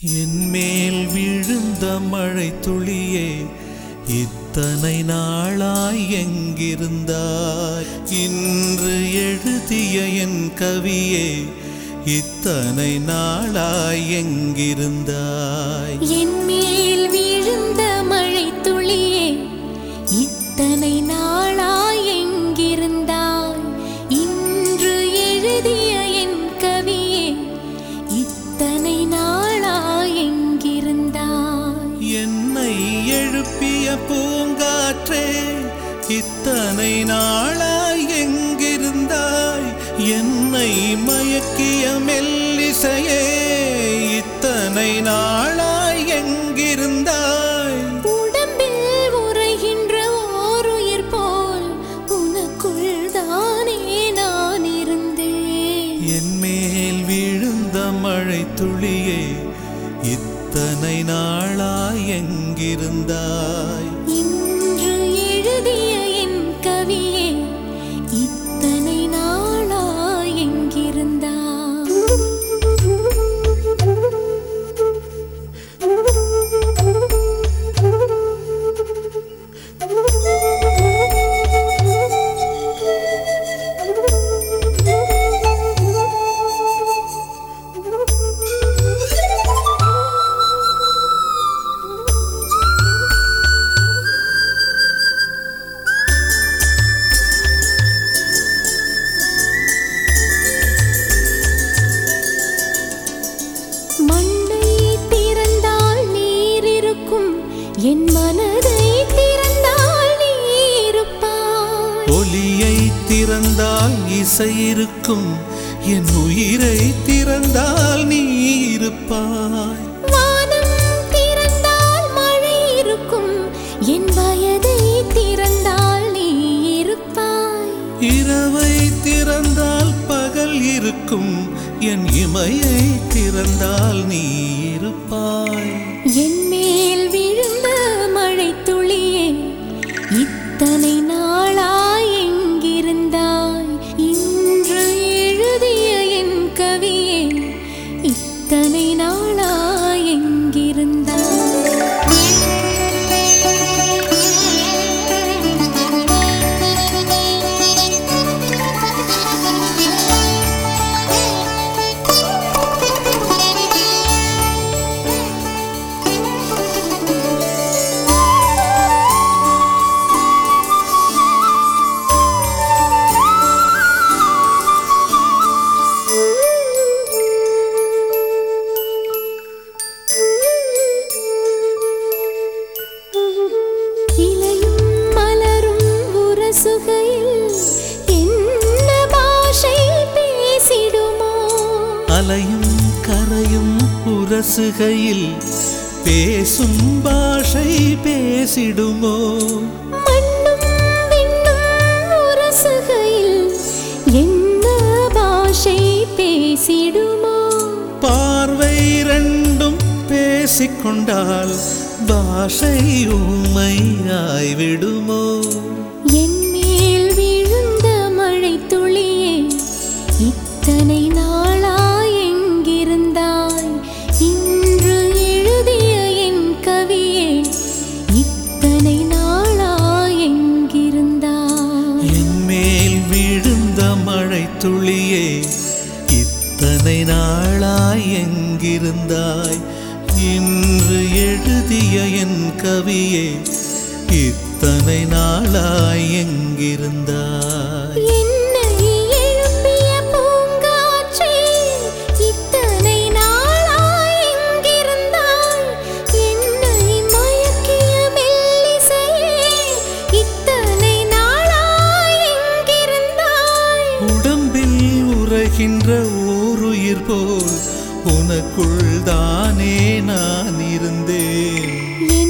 என் மேல் விழுந்த மழை துளியே இத்தனை நாளாய் எங்கிருந்தாய்? இன்று எழுதிய என் கவியே இத்தனை நாளாய் எங்கிருந்தாய்? என் மேல் விழுந்த மழை துளியே என்னை மயக்கிய மெல்லிசையே இத்தனை நாளாய் எங்கிருந்தாய்? உடம்பில் உறைகின்ற ஓருயிர் போல் உனக்குள் தானே நான் இருந்தேன். என் மேல் விழுந்த மழை துளியே இத்தனை நாளாய் எங்கிருந்தாய்? என் மனதை திறந்தால் நீ இருப்பாய். ஒலியை திறந்தால் இசை இருக்கும். என் உயிரை திறந்தால் நீ இருப்பாய். வானம் திறந்தால் மழை இருக்கும். என் வயதை திறந்தால் நீ இருப்பாய். இரவை திறந்தால் பகல் இருக்கும். என் இமையை திறந்தால் நீ அலையும் கரையும் உரசுகையில் பேசும் பாஷை பேசிடுமோ? என்ன பாஷை பேசிடுமோ? பார்வை ரெண்டும் பேசிக்கொண்டால் பாஷை உண்மையாய் விடுமோ என் துளியே இத்தனை நாளாய் எங்கிருந்தாய்? இன்று எழுதிய என் கவியே இத்தனை நாளாய் எங்கிருந்தாய்? உறைகின்ற ஓருயிர் போல் உனக்குள் தானே நான் இருந்தேன்.